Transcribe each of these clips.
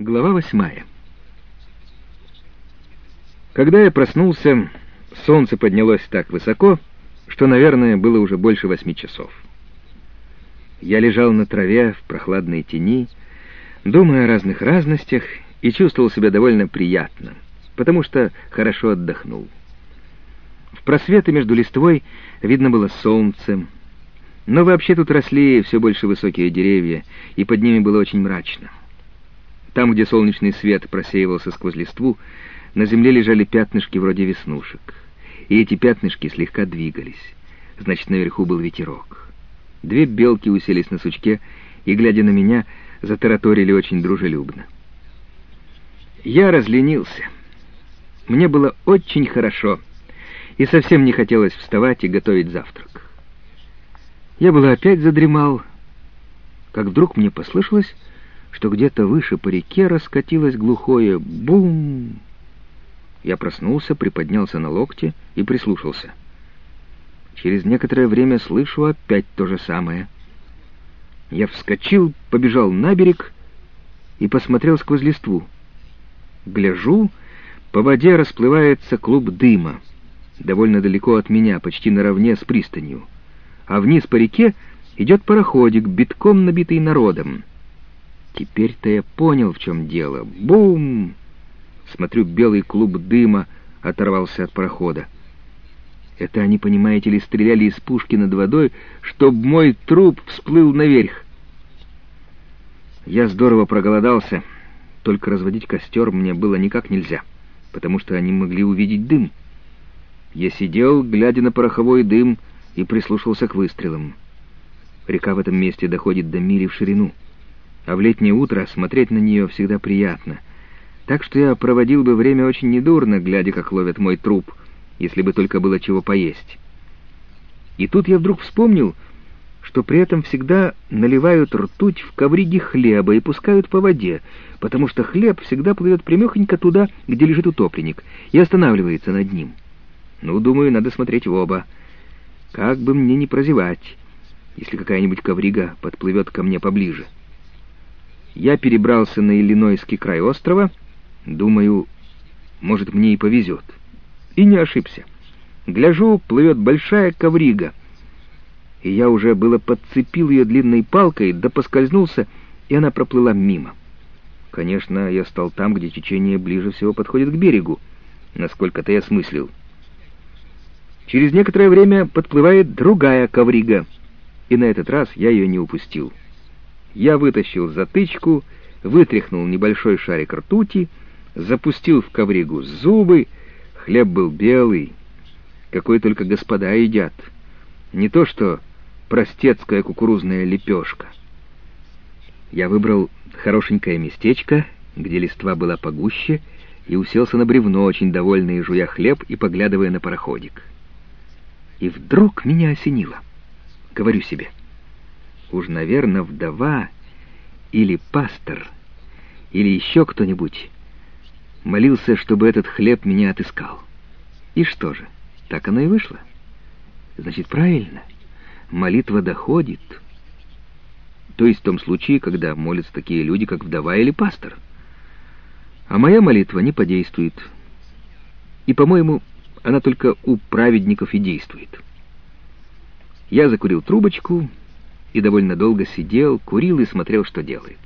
Глава восьмая. Когда я проснулся, солнце поднялось так высоко, что, наверное, было уже больше восьми часов. Я лежал на траве в прохладной тени, думая о разных разностях, и чувствовал себя довольно приятно, потому что хорошо отдохнул. В просветы между листвой видно было солнце, но вообще тут росли все больше высокие деревья, и под ними было очень мрачно. Там, где солнечный свет просеивался сквозь листву, на земле лежали пятнышки вроде веснушек. И эти пятнышки слегка двигались. Значит, наверху был ветерок. Две белки уселись на сучке и, глядя на меня, затараторили очень дружелюбно. Я разленился. Мне было очень хорошо, и совсем не хотелось вставать и готовить завтрак. Я было опять задремал, как вдруг мне послышалось, что где-то выше по реке раскатилось глухое «бум». Я проснулся, приподнялся на локте и прислушался. Через некоторое время слышу опять то же самое. Я вскочил, побежал на берег и посмотрел сквозь листву. Гляжу, по воде расплывается клуб дыма, довольно далеко от меня, почти наравне с пристанью. А вниз по реке идет пароходик, битком набитый народом. Теперь-то я понял, в чем дело. Бум! Смотрю, белый клуб дыма оторвался от парохода. Это они, понимаете ли, стреляли из пушки над водой, чтоб мой труп всплыл наверх. Я здорово проголодался, только разводить костер мне было никак нельзя, потому что они могли увидеть дым. Я сидел, глядя на пороховой дым, и прислушался к выстрелам. Река в этом месте доходит до мили в ширину а в летнее утро смотреть на нее всегда приятно. Так что я проводил бы время очень недурно, глядя, как ловят мой труп, если бы только было чего поесть. И тут я вдруг вспомнил, что при этом всегда наливают ртуть в ковриги хлеба и пускают по воде, потому что хлеб всегда плывет прямехонько туда, где лежит утопленник, и останавливается над ним. Ну, думаю, надо смотреть в оба. Как бы мне не прозевать, если какая-нибудь коврига подплывет ко мне поближе. Я перебрался на Иллинойский край острова. Думаю, может, мне и повезет. И не ошибся. Гляжу, плывет большая коврига. И я уже было подцепил ее длинной палкой, да поскользнулся, и она проплыла мимо. Конечно, я стал там, где течение ближе всего подходит к берегу, насколько-то я смыслил. Через некоторое время подплывает другая коврига, и на этот раз я ее не упустил. Я вытащил затычку, вытряхнул небольшой шарик ртути, запустил в ковригу зубы. Хлеб был белый, какой только господа едят. Не то что простецкая кукурузная лепешка. Я выбрал хорошенькое местечко, где листва была погуще, и уселся на бревно, очень довольный, жуя хлеб и поглядывая на пароходик. И вдруг меня осенило. Говорю себе — Уж, наверное, вдова или пастор, или еще кто-нибудь молился, чтобы этот хлеб меня отыскал. И что же, так оно и вышло. Значит, правильно, молитва доходит. То есть в том случае, когда молятся такие люди, как вдова или пастор. А моя молитва не подействует. И, по-моему, она только у праведников и действует. Я закурил трубочку и довольно долго сидел, курил и смотрел, что делается.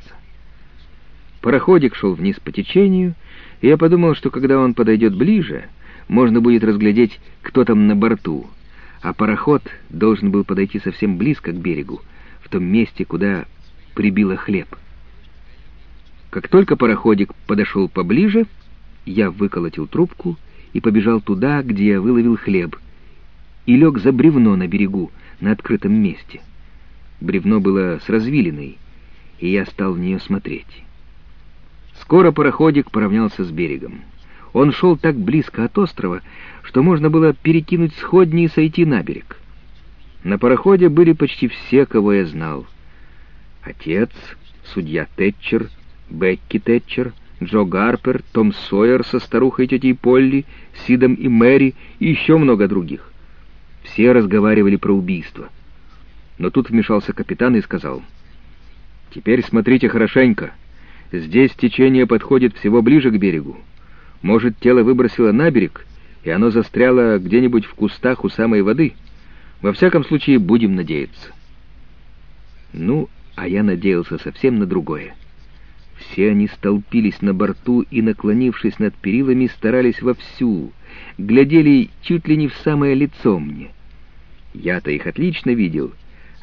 Пароходик шел вниз по течению, и я подумал, что когда он подойдет ближе, можно будет разглядеть, кто там на борту, а пароход должен был подойти совсем близко к берегу, в том месте, куда прибило хлеб. Как только пароходик подошел поближе, я выколотил трубку и побежал туда, где я выловил хлеб, и лег за бревно на берегу, на открытом месте. Бревно было с развилиной, и я стал в нее смотреть. Скоро пароходик поравнялся с берегом. Он шел так близко от острова, что можно было перекинуть сходни и сойти на берег. На пароходе были почти все, кого я знал. Отец, судья Тэтчер, Бекки Тэтчер, Джо Гарпер, Том Сойер со старухой тетей Полли, Сидом и Мэри и еще много других. Все разговаривали про убийство. Но тут вмешался капитан и сказал, «Теперь смотрите хорошенько. Здесь течение подходит всего ближе к берегу. Может, тело выбросило на берег, и оно застряло где-нибудь в кустах у самой воды. Во всяком случае, будем надеяться. Ну, а я надеялся совсем на другое. Все они столпились на борту и, наклонившись над перилами, старались вовсю, глядели чуть ли не в самое лицо мне. Я-то их отлично видел,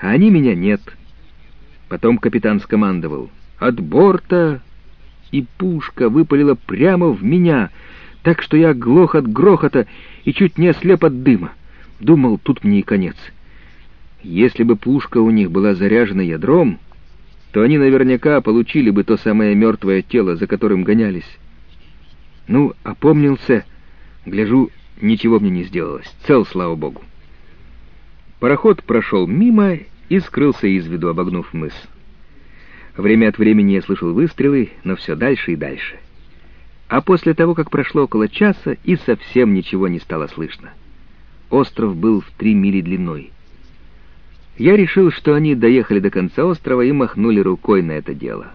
а они меня нет. Потом капитан скомандовал «От борта!» и пушка выпалила прямо в меня, так что я глох от грохота и чуть не ослеп от дыма. Думал, тут мне и конец. Если бы пушка у них была заряжена ядром, то они наверняка получили бы то самое мертвое тело, за которым гонялись. Ну, опомнился, гляжу, ничего мне не сделалось, цел, слава богу. Пароход прошел мимо и скрылся из виду, обогнув мыс. Время от времени я слышал выстрелы, но все дальше и дальше. А после того, как прошло около часа, и совсем ничего не стало слышно. Остров был в три мили длиной. Я решил, что они доехали до конца острова и махнули рукой на это дело.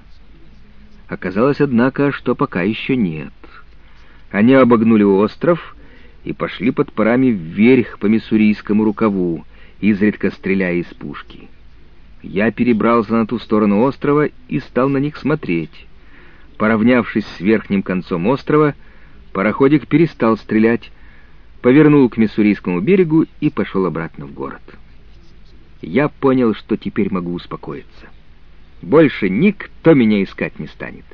Оказалось, однако, что пока еще нет. Они обогнули остров и пошли под парами вверх по миссурийскому рукаву, изредка стреляя из пушки. Я перебрался на ту сторону острова и стал на них смотреть. Поравнявшись с верхним концом острова, пароходик перестал стрелять, повернул к миссурийскому берегу и пошел обратно в город я понял, что теперь могу успокоиться. Больше никто меня искать не станет.